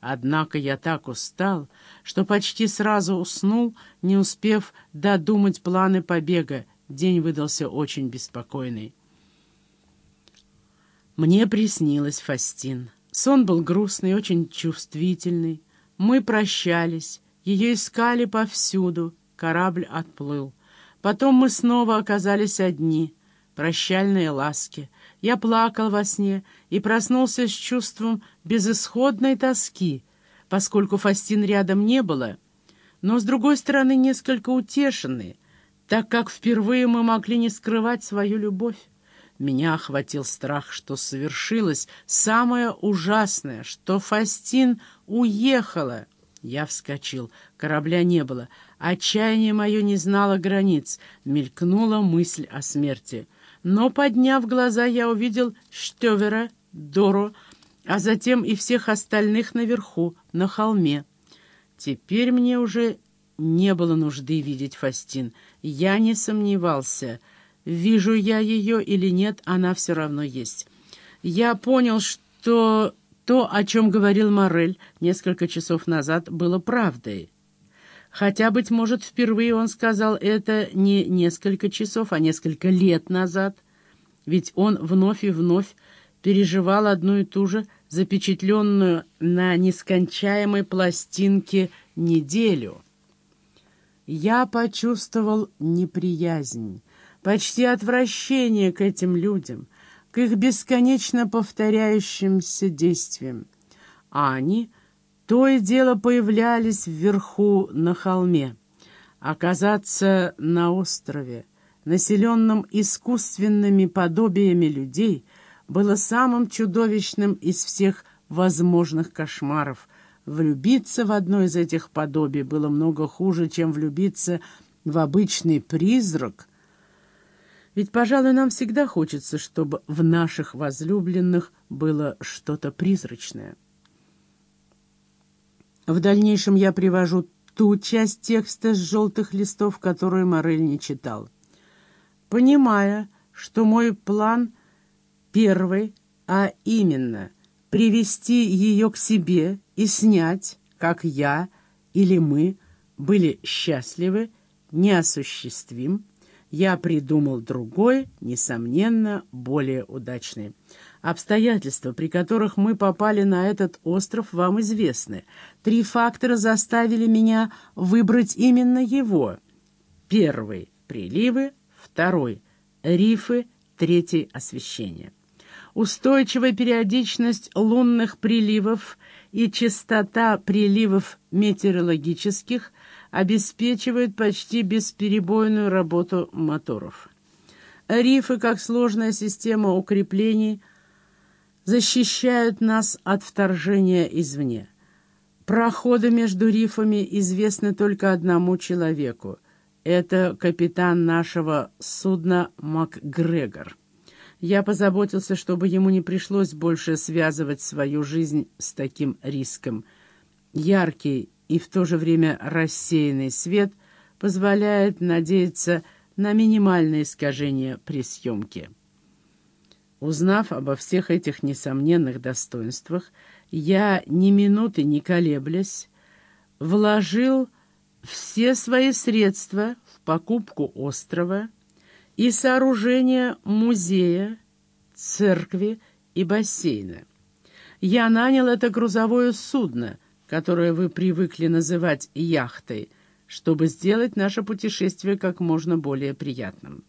Однако я так устал, что почти сразу уснул, не успев додумать планы побега. День выдался очень беспокойный. Мне приснилась Фастин. Сон был грустный, очень чувствительный. Мы прощались, ее искали повсюду, корабль отплыл. Потом мы снова оказались одни, прощальные ласки. Я плакал во сне и проснулся с чувством безысходной тоски, поскольку Фастин рядом не было, но, с другой стороны, несколько утешенный, так как впервые мы могли не скрывать свою любовь. Меня охватил страх, что совершилось самое ужасное, что Фастин уехала. Я вскочил. Корабля не было. Отчаяние мое не знало границ. Мелькнула мысль о смерти. Но, подняв глаза, я увидел Штевера, Дору, а затем и всех остальных наверху, на холме. Теперь мне уже не было нужды видеть Фастин. Я не сомневался — Вижу я ее или нет, она все равно есть. Я понял, что то, о чем говорил Морель несколько часов назад, было правдой. Хотя, быть может, впервые он сказал это не несколько часов, а несколько лет назад. Ведь он вновь и вновь переживал одну и ту же запечатленную на нескончаемой пластинке неделю. Я почувствовал неприязнь почти отвращение к этим людям, к их бесконечно повторяющимся действиям. А они то и дело появлялись вверху на холме. Оказаться на острове, населенном искусственными подобиями людей, было самым чудовищным из всех возможных кошмаров. Влюбиться в одно из этих подобий было много хуже, чем влюбиться в обычный призрак, ведь, пожалуй, нам всегда хочется, чтобы в наших возлюбленных было что-то призрачное. В дальнейшем я привожу ту часть текста с желтых листов, которую Морель не читал. Понимая, что мой план первый, а именно привести ее к себе и снять, как я или мы были счастливы, неосуществим, я придумал другой, несомненно, более удачный. Обстоятельства, при которых мы попали на этот остров, вам известны. Три фактора заставили меня выбрать именно его. Первый — приливы, второй — рифы, третий — освещение. Устойчивая периодичность лунных приливов и частота приливов метеорологических — обеспечивают почти бесперебойную работу моторов. Рифы, как сложная система укреплений, защищают нас от вторжения извне. Проходы между рифами известны только одному человеку. Это капитан нашего судна МакГрегор. Я позаботился, чтобы ему не пришлось больше связывать свою жизнь с таким риском. Яркий и в то же время рассеянный свет позволяет надеяться на минимальное искажение при съемке. Узнав обо всех этих несомненных достоинствах, я, ни минуты не колеблясь, вложил все свои средства в покупку острова и сооружение музея, церкви и бассейна. Я нанял это грузовое судно — которое вы привыкли называть яхтой, чтобы сделать наше путешествие как можно более приятным.